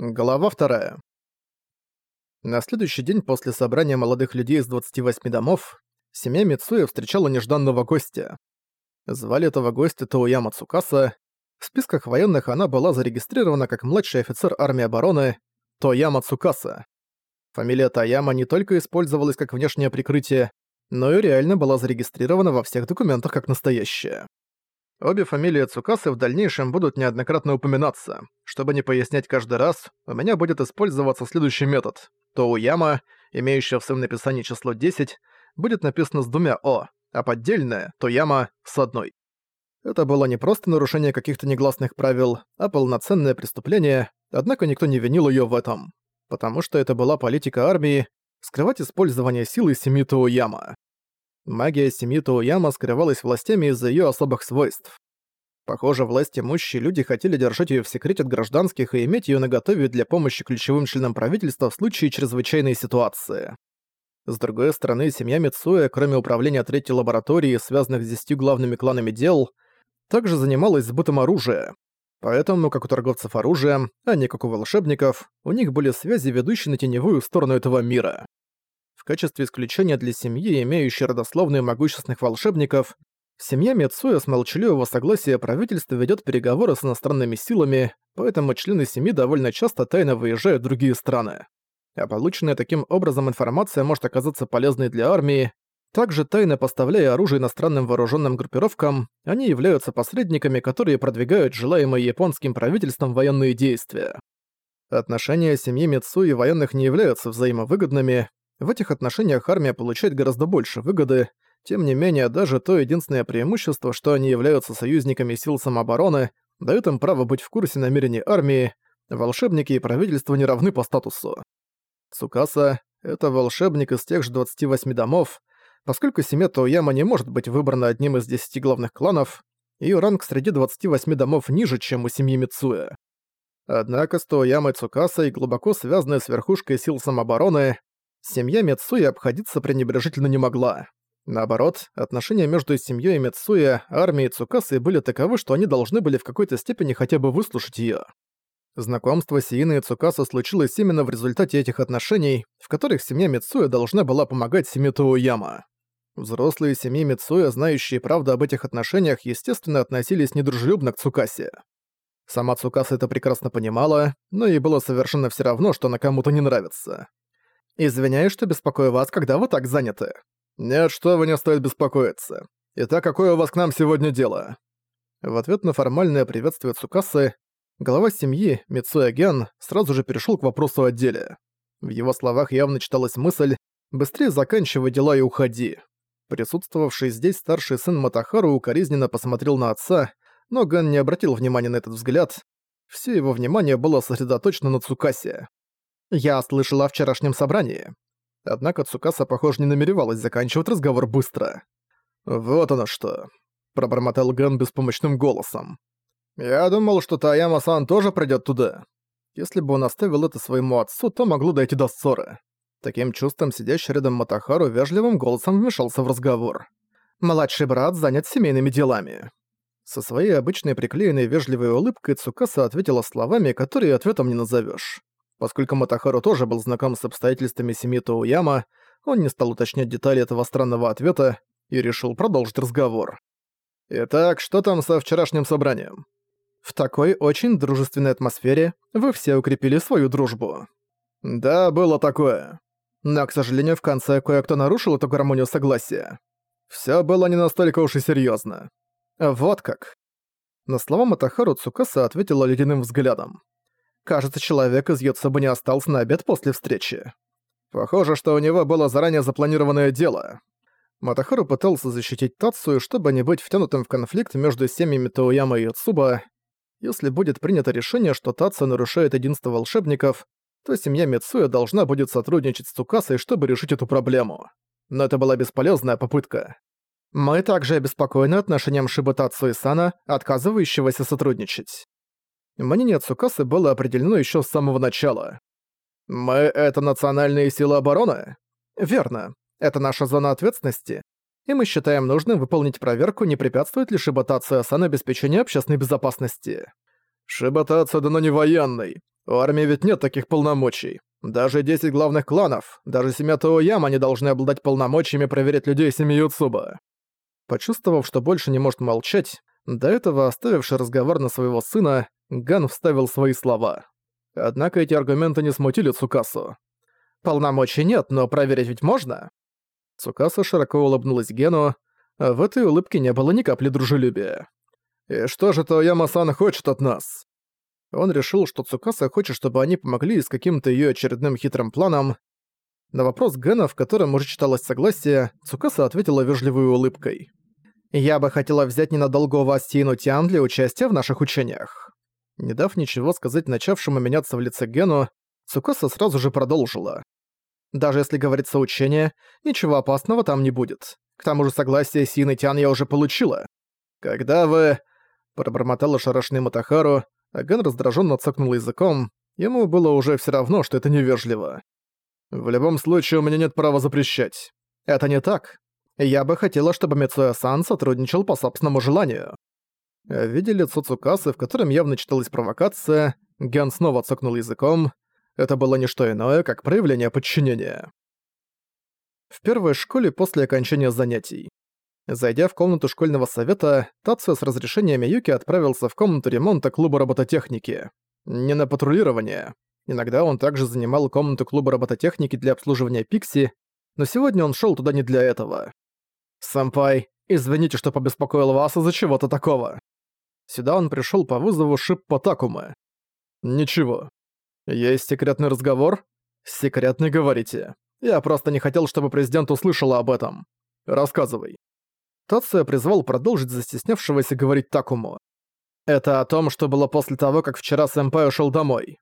Глава вторая. На следующий день после собрания молодых людей из 28 домов, семья Мицуя встречала нежданного гостя. Звали этого гостя Тоуяма Цукаса. В списках военных она была зарегистрирована как младший офицер армии обороны Тояма Цукаса. Фамилия Тояма не только использовалась как внешнее прикрытие, но и реально была зарегистрирована во всех документах как настоящая. Обе фамилии Цукасы в дальнейшем будут неоднократно упоминаться. Чтобы не пояснять каждый раз, у меня будет использоваться следующий метод. Тоуяма, имеющая в своем написании число 10, будет написано с двумя «о», а поддельное Тояма с одной. Это было не просто нарушение каких-то негласных правил, а полноценное преступление, однако никто не винил её в этом. Потому что это была политика армии скрывать использование силы семьи Тоуяма. Магия семьи Туояма скрывалась властями из-за её особых свойств. Похоже, власть имущие люди хотели держать её в секрете от гражданских и иметь её наготове для помощи ключевым членам правительства в случае чрезвычайной ситуации. С другой стороны, семья Мицуэ, кроме управления третьей лаборатории, связанных с десятью главными кланами дел, также занималась сбытом оружия. Поэтому, как у торговцев оружием, а не как у волшебников, у них были связи, ведущие на теневую сторону этого мира качестве исключения для семьи, имеющей родословные могущественных волшебников, семья Мецуя с молчаливого согласия правительства ведет переговоры с иностранными силами, поэтому члены семьи довольно часто тайно выезжают в другие страны. А полученная таким образом информация может оказаться полезной для армии. Также тайно поставляя оружие иностранным вооруженным группировкам, они являются посредниками, которые продвигают желаемые японским правительством военные действия. Отношения семьи Мицуи и военных не являются взаимовыгодными, в этих отношениях армия получает гораздо больше выгоды, тем не менее, даже то единственное преимущество, что они являются союзниками сил самообороны, дает им право быть в курсе намерений армии, волшебники и правительство не равны по статусу. Цукаса — это волшебник из тех же 28 домов, поскольку семья Тояма не может быть выбрана одним из 10 главных кланов, ее ранг среди 28 домов ниже, чем у семьи Мицуэ. Однако с Тоямой Цукаса и глубоко связанная с верхушкой сил самообороны, семья Мецуи обходиться пренебрежительно не могла. Наоборот, отношения между семьей Мецуя, армией Цукасы были таковы, что они должны были в какой-то степени хотя бы выслушать ее. Знакомство Сиины и Цукаса случилось именно в результате этих отношений, в которых семья Мицуя должна была помогать семье Туояма. Взрослые семьи Мицуя, знающие правду об этих отношениях, естественно, относились недружелюбно к Цукасе. Сама Цукаса это прекрасно понимала, но ей было совершенно все равно, что она кому-то не нравится. Извиняюсь, что беспокою вас, когда вы так заняты. Нет, что вы не стоит беспокоиться. Итак, какое у вас к нам сегодня дело? В ответ на формальное приветствие Цукасы, глава семьи, Мицуя Ген, сразу же перешел к вопросу о деле. В его словах явно читалась мысль «быстрее заканчивай дела и уходи». Присутствовавший здесь старший сын Матахару укоризненно посмотрел на отца, но Ген не обратил внимания на этот взгляд. Все его внимание было сосредоточено на Цукасе. Я слышала о вчерашнем собрании. Однако Цукаса, похоже, не намеревалась заканчивать разговор быстро. «Вот оно что», — пробормотал Ген беспомощным голосом. «Я думал, что Таяма-сан тоже придёт туда. Если бы он оставил это своему отцу, то могло дойти до ссоры». Таким чувством сидящий рядом Матахару вежливым голосом вмешался в разговор. «Младший брат занят семейными делами». Со своей обычной приклеенной вежливой улыбкой Цукаса ответила словами, которые ответом не назовёшь. Поскольку Матахару тоже был знаком с обстоятельствами семьи Тоуяма, он не стал уточнять детали этого странного ответа и решил продолжить разговор. «Итак, что там со вчерашним собранием?» «В такой очень дружественной атмосфере вы все укрепили свою дружбу». «Да, было такое. Но, к сожалению, в конце кое-кто нарушил эту гармонию согласия. Всё было не настолько уж и серьёзно. Вот как». На слова Матахару Цукаса ответила ледяным взглядом. Кажется, человек из Йоцубы не остался на обед после встречи. Похоже, что у него было заранее запланированное дело. Матахару пытался защитить Тацию, чтобы не быть втянутым в конфликт между семьями Тоуяма и Йоцуба. Если будет принято решение, что Тация нарушает единство волшебников, то семья Мицуя должна будет сотрудничать с Цукасой, чтобы решить эту проблему. Но это была бесполезная попытка. Мы также обеспокоены отношением Шиба Тацу и Сана, отказывающегося сотрудничать. Мнение Цукасы было определено еще с самого начала. «Мы — это национальные силы обороны?» «Верно. Это наша зона ответственности, и мы считаем нужным выполнить проверку, не препятствует ли Шибатацию Асан обеспечению общественной безопасности». «Шибатацию дано не военный. У армии ведь нет таких полномочий. Даже 10 главных кланов, даже семья Тоояма не должны обладать полномочиями проверять людей семьи Юцуба. Почувствовав, что больше не может молчать, до этого оставивший разговор на своего сына, Ган вставил свои слова. Однако эти аргументы не смутили Цукасу. «Полномочий нет, но проверить ведь можно?» Цукаса широко улыбнулась Гену, а в этой улыбке не было ни капли дружелюбия. «И что же Тояма-сан хочет от нас?» Он решил, что Цукаса хочет, чтобы они помогли с каким-то её очередным хитрым планом. На вопрос Гэна, в котором уже читалось согласие, Цукаса ответила вежливой улыбкой. «Я бы хотела взять ненадолго у вас Тину Тиан для участия в наших учениях». Не дав ничего сказать начавшему меняться в лице Гену, Цукаса сразу же продолжила. «Даже если говорится учение, ничего опасного там не будет. К тому же согласие Сины Тиан я уже получила. Когда вы...» Пробормотал ошарашенный Матахару, а Ген раздраженно цокнул языком, ему было уже все равно, что это невежливо. «В любом случае, у меня нет права запрещать. Это не так. Я бы хотела, чтобы Мицуэ-сан сотрудничал по собственному желанию». Видя лицо Цукасы, в котором явно читалась провокация, Ген снова цокнул языком. Это было не что иное, как проявление подчинения. В первой школе после окончания занятий. Зайдя в комнату школьного совета, Тацу с разрешения Миюки отправился в комнату ремонта клуба робототехники. Не на патрулирование. Иногда он также занимал комнату клуба робототехники для обслуживания Пикси, но сегодня он шел туда не для этого. «Сэмпай, извините, что побеспокоил вас из-за чего-то такого». Сюда он пришел по вызову Шиппо Такумы. «Ничего. Есть секретный разговор?» «Секретный, говорите. Я просто не хотел, чтобы президент услышала об этом. Рассказывай». Тация призвал продолжить застеснявшегося говорить Такому. «Это о том, что было после того, как вчера сэмпай ушел домой.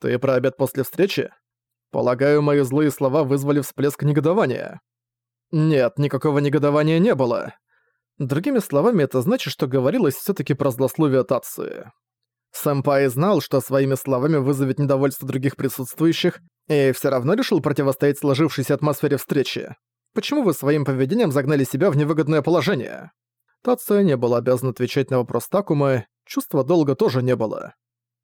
Ты про обед после встречи? Полагаю, мои злые слова вызвали всплеск негодования». «Нет, никакого негодования не было. Другими словами, это значит, что говорилось все таки про злословие Тации. Сэмпай знал, что своими словами вызовет недовольство других присутствующих, и все равно решил противостоять сложившейся атмосфере встречи. Почему вы своим поведением загнали себя в невыгодное положение?» Тация не был обязан отвечать на вопрос Такумы, чувства долга тоже не было.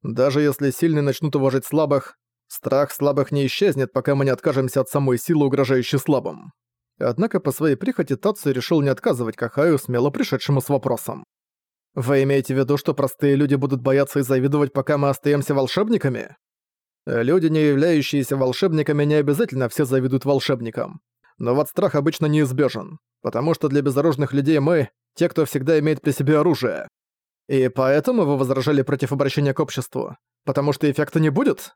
Даже если сильные начнут уважать слабых, страх слабых не исчезнет, пока мы не откажемся от самой силы, угрожающей слабым. Однако по своей прихоти Тацию решил не отказывать Кахаю, смело пришедшему с вопросом. «Вы имеете в виду, что простые люди будут бояться и завидовать, пока мы остаемся волшебниками?» Люди, не являющиеся волшебниками, не обязательно все завидуют волшебникам. Но вот страх обычно неизбежен, потому что для безоружных людей мы — те, кто всегда имеет при себе оружие. И поэтому вы возражали против обращения к обществу, потому что эффекта не будет?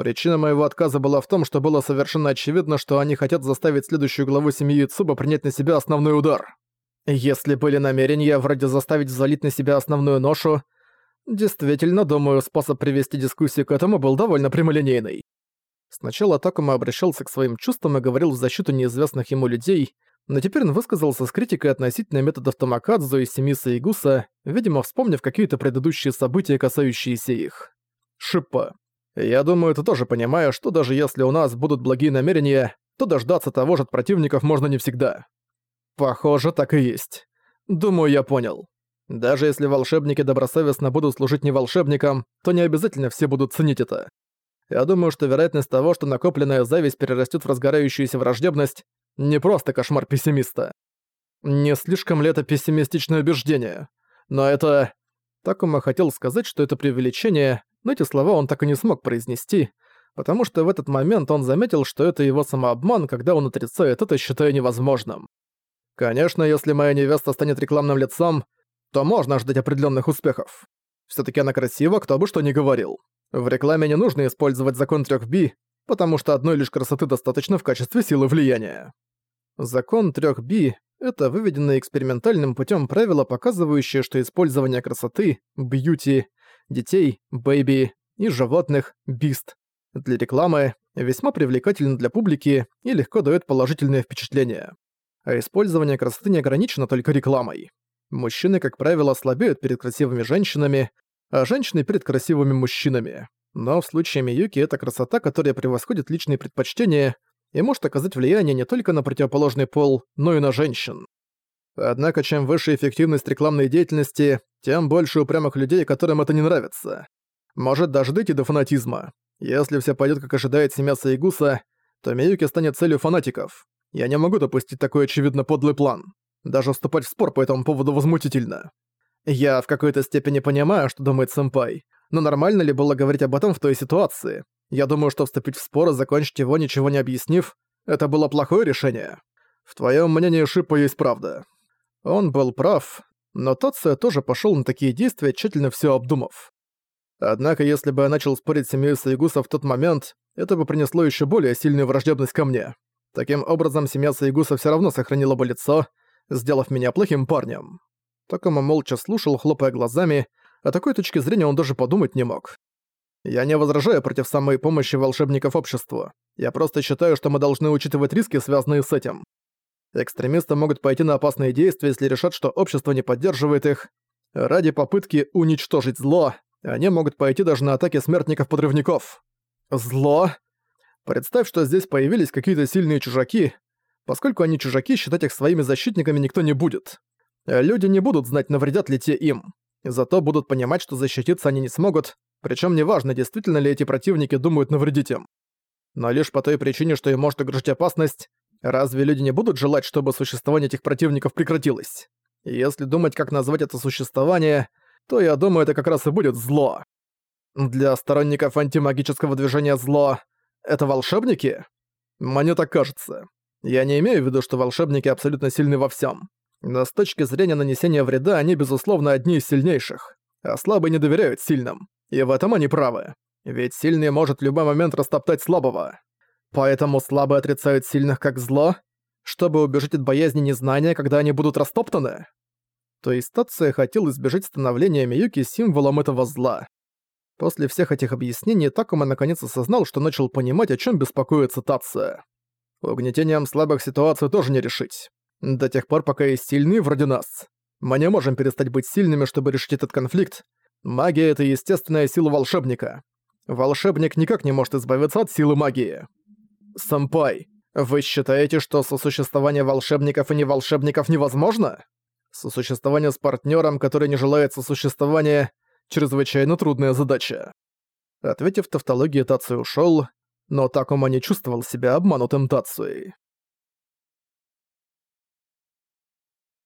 Причина моего отказа была в том, что было совершенно очевидно, что они хотят заставить следующую главу семьи Цуба принять на себя основной удар. Если были намерения вроде заставить взвалить на себя основную ношу, действительно, думаю, способ привести дискуссию к этому был довольно прямолинейный. Сначала Такума обращался к своим чувствам и говорил в защиту неизвестных ему людей, но теперь он высказался с критикой относительно методов Тамакадзу и Семиса Игуса, видимо, вспомнив какие-то предыдущие события, касающиеся их. Шипа. Я думаю, ты тоже понимаешь, что даже если у нас будут благие намерения, то дождаться того же от противников можно не всегда. Похоже, так и есть. Думаю, я понял. Даже если волшебники добросовестно будут служить не волшебникам, то не обязательно все будут ценить это. Я думаю, что вероятность того, что накопленная зависть перерастет в разгорающуюся враждебность, не просто кошмар пессимиста. Не слишком ли это пессимистичное убеждение? Но это... Такума хотел сказать, что это преувеличение, но эти слова он так и не смог произнести, потому что в этот момент он заметил, что это его самообман, когда он отрицает это, считая невозможным. Конечно, если моя невеста станет рекламным лицом, то можно ждать определенных успехов. все таки она красива, кто бы что ни говорил. В рекламе не нужно использовать закон 3B, потому что одной лишь красоты достаточно в качестве силы влияния. Закон 3B — это выведенное экспериментальным путем правило, показывающее, что использование красоты, бьюти, детей, бэйби и животных, бист, для рекламы весьма привлекательно для публики и легко дает положительное впечатление. А использование красоты не ограничено только рекламой. Мужчины, как правило, слабеют перед красивыми женщинами, а женщины перед красивыми мужчинами. Но в случае Миюки это красота, которая превосходит личные предпочтения и может оказать влияние не только на противоположный пол, но и на женщин. Однако чем выше эффективность рекламной деятельности, тем больше упрямых людей, которым это не нравится. Может даже дойти до фанатизма. Если все пойдет как ожидает семья Саигуса, то Миюки станет целью фанатиков. Я не могу допустить такой очевидно подлый план. Даже вступать в спор по этому поводу возмутительно. Я в какой-то степени понимаю, что думает сэмпай, но нормально ли было говорить об этом в той ситуации? Я думаю, что вступить в спор и закончить его, ничего не объяснив, это было плохое решение. В твоем мнении Шипа есть правда. Он был прав, но Тация тоже пошел на такие действия, тщательно все обдумав. Однако, если бы я начал спорить с семьей Саигуса в тот момент, это бы принесло еще более сильную враждебность ко мне. Таким образом, семья Саигуса все равно сохранила бы лицо, сделав меня плохим парнем. Такома молча слушал, хлопая глазами, о такой точке зрения он даже подумать не мог. Я не возражаю против самой помощи волшебников обществу. Я просто считаю, что мы должны учитывать риски, связанные с этим. Экстремисты могут пойти на опасные действия, если решат, что общество не поддерживает их. Ради попытки уничтожить зло, они могут пойти даже на атаки смертников-подрывников. Зло? Представь, что здесь появились какие-то сильные чужаки. Поскольку они чужаки, считать их своими защитниками никто не будет. Люди не будут знать, навредят ли те им. Зато будут понимать, что защититься они не смогут, причем неважно, действительно ли эти противники думают навредить им. Но лишь по той причине, что им может угрожать опасность, разве люди не будут желать, чтобы существование этих противников прекратилось? если думать, как назвать это существование, то я думаю, это как раз и будет зло. Для сторонников антимагического движения зло — это волшебники? Мне так кажется. Я не имею в виду, что волшебники абсолютно сильны во всем. Но с точки зрения нанесения вреда они, безусловно, одни из сильнейших. А слабые не доверяют сильным. И в этом они правы. Ведь сильный может в любой момент растоптать слабого. Поэтому слабые отрицают сильных как зло, чтобы убежать от боязни незнания, когда они будут растоптаны. То есть Тация хотел избежать становления Миюки символом этого зла. После всех этих объяснений Такума наконец осознал, что начал понимать, о чем беспокоится Тация. Угнетением слабых ситуаций тоже не решить. До тех пор, пока есть сильные вроде нас. Мы не можем перестать быть сильными, чтобы решить этот конфликт. Магия — это естественная сила волшебника. Волшебник никак не может избавиться от силы магии. Сэмпай, вы считаете, что сосуществование волшебников и неволшебников невозможно? Сосуществование с партнером, который не желает сосуществования, чрезвычайно трудная задача. Ответив тавтологии, Тацию ушел, но Такума не чувствовал себя обманутым Тацией.